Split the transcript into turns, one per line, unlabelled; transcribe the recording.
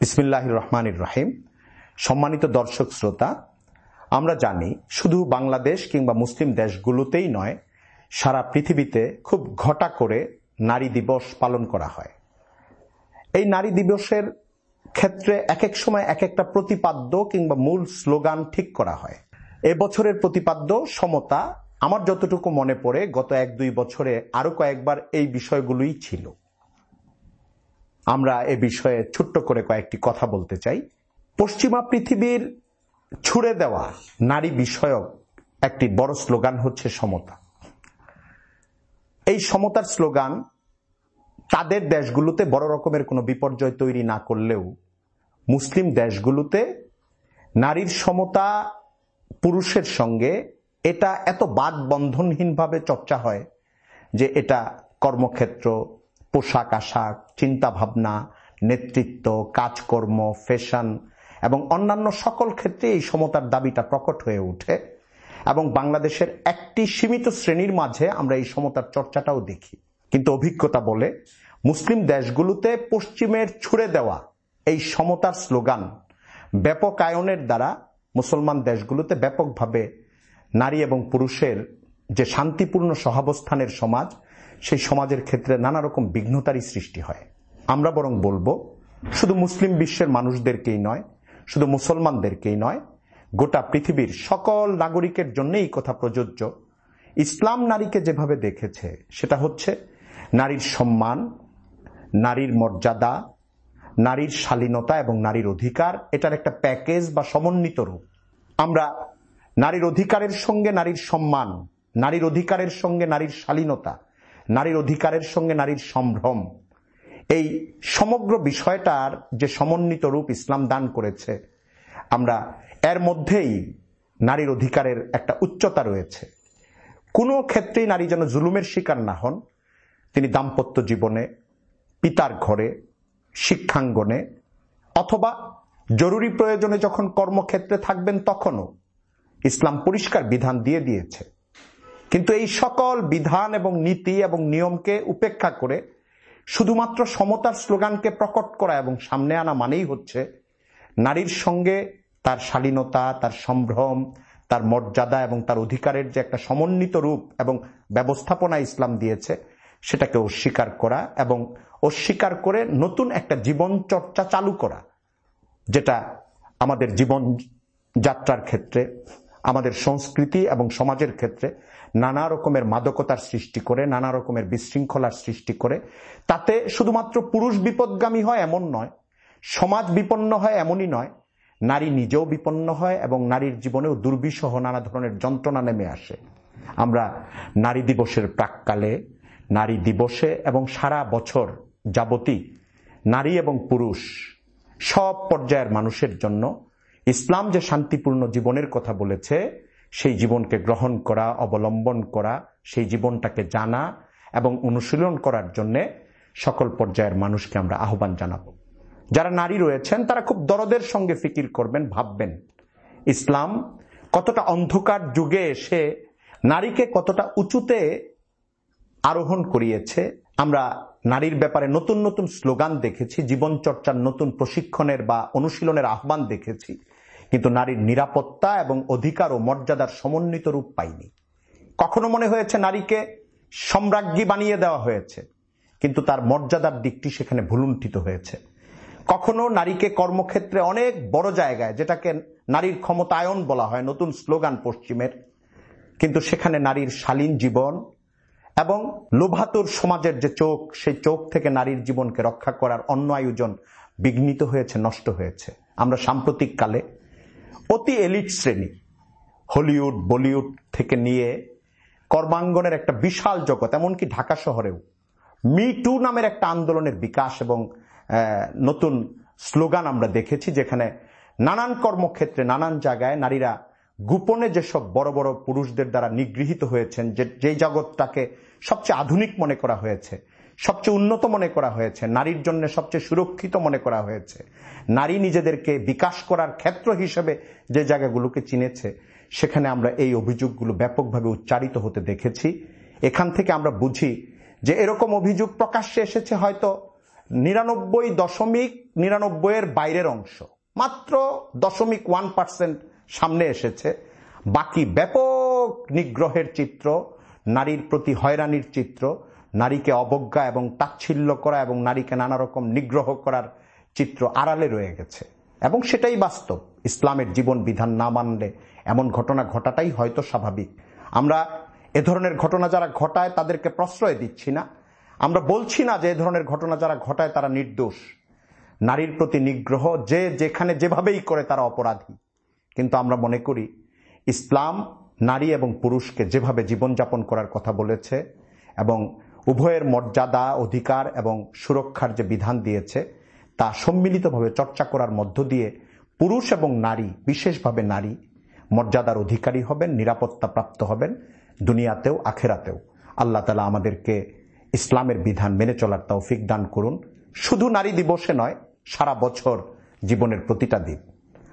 বিসমিল্লাহ রহমানির রহিম। সম্মানিত দর্শক শ্রোতা, আমরা জানি শুধু বাংলাদেশ কিংবা মুসলিম দেশগুলোতেই নয়, সারা পৃথিবীতে খুব ঘটা করে নারী দিবস পালন করা হয়। এই নারী দিবসের ক্ষেত্রে এক এক সময় এক একটা প্রতিপাদ্য কিংবা মূল স্লোগান ঠিক করা হয়। এবছরের প্রতিপাদ্য সমতা আমার যতটুকু মনে পড়ে গত এক দুই বছরে আরও কয়েকবার এই বিষয়গুলোই ছিল। আমরা এ বিষয়ে ছোট্ট করে কয়েকটি কথা বলতে চাই। পশ্চিমা পৃথিবীর ছুড়ে দেওয়া নারী বিষয়ক একটি বড় স্লোগান হচ্ছে সমতা। এই সমতার স্লোগান তাদের দেশগুলোতে বড় রকমের কোনো বিপর্যয় তৈরি না করলেও মুসলিম দেশগুলোতে নারীর সমতা পুরুষের সঙ্গে এটা এত বাদ বন্ধনহীনভাবে চর্চা হয় যে এটা কর্মক্ষেত্র, পোশাক আশাক চিন্তা ভাবনা নেতৃত্ব, কাজকর্ম, ফ্যাশন এবং অন্যান্য সকল ক্ষেত্রে এই সমতার দাবিটা প্রকট হয়ে ওঠে এবং বাংলাদেশের একটি সীমিত শ্রেণির মাঝে আমরা এই সমতার চর্চাটাও দেখি। কিন্তু অভিজ্ঞতা বলে, মুসলিম দেশগুলোতে পশ্চিমের ছুড়ে দেওয়া এই সমতার স্লোগান ব্যাপক আয়নের দ্বারা মুসলমান দেশগুলোতে ব্যাপকভাবে নারী এবং পুরুষের যে শান্তিপূর্ণ সহাবস্থানের সমাজ, সেই সমাজের ক্ষেত্রে নানা রকম বিঘ্নতারই সৃষ্টি হয়। আমরা বরং বলব, শুধু মুসলিম বিশ্বের মানুষদেরকেই নয়, শুধু মুসলমানদেরকেই নয়, গোটা পৃথিবীর সকল নাগরিকের জন্য এই কথা প্রযোজ্য। ইসলাম নারীকে যেভাবে দেখেছে, সেটা হচ্ছে নারীর সম্মান, নারীর মর্যাদা, নারীর শালীনতা এবং নারীর অধিকার, এটার একটা প্যাকেজ বা সমন্বিত রূপ। আমরা নারীর অধিকারের সঙ্গে নারীর সম্মান, নারীর অধিকারের সঙ্গে নারীর শালীনতা, নারীর অধিকারের সঙ্গে নারীর সম্ভ্রম, এই সমগ্র বিষয়টার যে সমন্বিত রূপ ইসলাম দান করেছে, আমরা এর মধ্যেই নারীর অধিকারের একটা উচ্চতা রয়েছে। কোনো ক্ষেত্রেই নারী যেন জুলুমের শিকার না হন তিনি দাম্পত্য জীবনে, পিতার ঘরে, শিক্ষাঙ্গনে অথবা জরুরি প্রয়োজনে যখন কর্মক্ষেত্রে থাকবেন তখনও ইসলাম পরিষ্কার বিধান দিয়ে দিয়েছে। কিন্তু এই সকল বিধান এবং নীতি এবং নিয়মকে উপেক্ষা করে শুধুমাত্র সমতার স্লোগানকে প্রকট করা এবং সামনে আনা মানেই হচ্ছে নারীর সঙ্গে তার শালীনতা, তার সম্ভ্রম, তার মর্যাদা এবং তার অধিকারের যে একটা সমন্বিত রূপ এবং ব্যবস্থাপনা ইসলাম দিয়েছে সেটাকে অস্বীকার করা এবং অস্বীকার করে নতুন একটা জীবন চর্চা চালু করা, যেটা আমাদের জীবন যাত্রার ক্ষেত্রে, আমাদের সংস্কৃতি এবং সমাজের ক্ষেত্রে নানা রকমের মাদকতার সৃষ্টি করে, নানা রকমের বিশৃঙ্খলার সৃষ্টি করে। তাতে শুধুমাত্র পুরুষ বিপদগামী হয় এমন নয়, সমাজ বিপন্ন হয় এমনই নয়, নারী নিজেও বিপন্ন হয় এবং নারীর জীবনেও দুর্বিষহ নানা ধরনের যন্ত্রণা নেমে আসে। আমরা নারী দিবসের প্রাককালে নারী দিবসে এবং সারা বছর যাবতী নারী এবং পুরুষ সব পর্যায়ের মানুষের জন্য ইসলাম যে শান্তিপূর্ণ জীবনের কথা বলেছে, সেই জীবনকে গ্রহণ করা, অবলম্বন করা, সেই জীবনটাকে জানা এবং অনুশীলন করার জন্য সকল পর্যায়ের মানুষকে আমরা আহ্বান জানাব। যারা নারী রয়েছেন, তারা খুব দরদের সঙ্গে ফিকির করবেন, ভাববেন ইসলাম কতটা অন্ধকার যুগে এসে নারীকে কতটা উঁচুতে আরোহণ করিয়েছে। আমরা নারীর ব্যাপারে নতুন নতুন স্লোগান দেখেছি জীবন চর্চার নতুন প্রশিক্ষণের বা অনুশীলনের আহ্বান দেখেছি। কিন্তু নারীর নিরাপত্তা এবং অধিকার ও মর্যাদার সমন্বিত রূপ পাইনি। কখনো মনে হয়েছে নারীকে সম্রাজ্ঞী বানিয়ে দেওয়া হয়েছে, কিন্তু তার মর্যাদার দিকটি সেখানে ভুলুণ্ঠিত হয়েছে। কখনো নারীকে কর্মক্ষেত্রে অনেক বড় জায়গায়, যেটাকে নারীর ক্ষমতায়ন বলা হয়, নতুন স্লোগান পশ্চিমের, কিন্তু সেখানে নারীর শালীন জীবন এবং লোভাতুর সমাজের যে চোখ, সেই চোখ থেকে নারীর জীবনকে রক্ষা করার অন্য আয়োজন বিঘ্নিত হয়েছে, নষ্ট হয়েছে। আমরা সাম্প্রতিক কালে অতি এলিট শ্রেণি, হলিউড, বলিউড থেকে নিয়ে কর্মাঙ্গনের একটা বিশাল জগৎ, এমনকি ঢাকা শহরেও মি টু নামের একটা আন্দোলনের বিকাশ এবং নতুন স্লোগান আমরা দেখেছি, যেখানে নানান কর্মক্ষেত্রে, নানান জায়গায় নারীরা গোপনে যেসব বড় বড় পুরুষদের দ্বারা নিগৃহীত হয়েছেন, যে, যেই জগৎটাকে সবচেয়ে আধুনিক মনে করা হয়েছে, সবচেয়ে উন্নত মনে করা হয়েছে, নারীর জন্য সবচেয়ে সুরক্ষিত মনে করা হয়েছে, নারী নিজেদেরকে বিকাশ করার ক্ষেত্র হিসেবে যে জায়গাগুলোকে চিনেছে, সেখানে আমরা এই অভিযোগগুলো ব্যাপকভাবে উচ্চারিত হতে দেখেছি। এখান থেকে আমরা বুঝি যে এরকম অভিযোগ প্রকাশ্যে এসেছে হয়তো নিরানব্বই দশমিক, নিরানব্বইয়ের বাইরের অংশ, মাত্র দশমিক ওয়ান পার্সেন্ট সামনে এসেছে। বাকি ব্যাপক নিগ্রহের চিত্র, নারীর প্রতি হয়রানির চিত্র, নারীকে অবজ্ঞা এবং তাচ্ছিল্য করা এবং নারীকে নানা রকম নিগ্রহ করার চিত্র আড়ালে রয়ে গেছে। এবং সেটাই বাস্তব। ইসলামের জীবন বিধান না মানলে এমন ঘটনা ঘটাটাই হয়তো স্বাভাবিক। আমরা এ ধরনের ঘটনা যারা ঘটায় তাদেরকে প্রশ্রয় দিচ্ছি না। আমরা বলছি না যে এ ধরনের ঘটনা যারা ঘটায় তারা নির্দোষ। নারীর প্রতি নিগ্রহ যে যেখানে যেভাবেই করে তারা অপরাধী। কিন্তু আমরা মনে করি, ইসলাম, নারী এবং পুরুষকে যেভাবে জীবনযাপন করার কথা বলেছে এবং উভয়ের মর্যাদা, অধিকার এবং সুরক্ষার যে বিধান দিয়েছে, তা সম্মিলিতভাবে চর্চা করার মধ্য দিয়ে পুরুষ এবং নারী, বিশেষভাবে নারী, মর্যাদার অধিকারী হবেন, নিরাপত্তা প্রাপ্ত হবেন দুনিয়াতেও, আখেরাতেও। আল্লাহ তালা আমাদেরকে ইসলামের বিধান মেনে চলার তৌফিক দান করুন। শুধু নারী দিবসে নয়, সারা বছর জীবনের প্রতিটা দিন।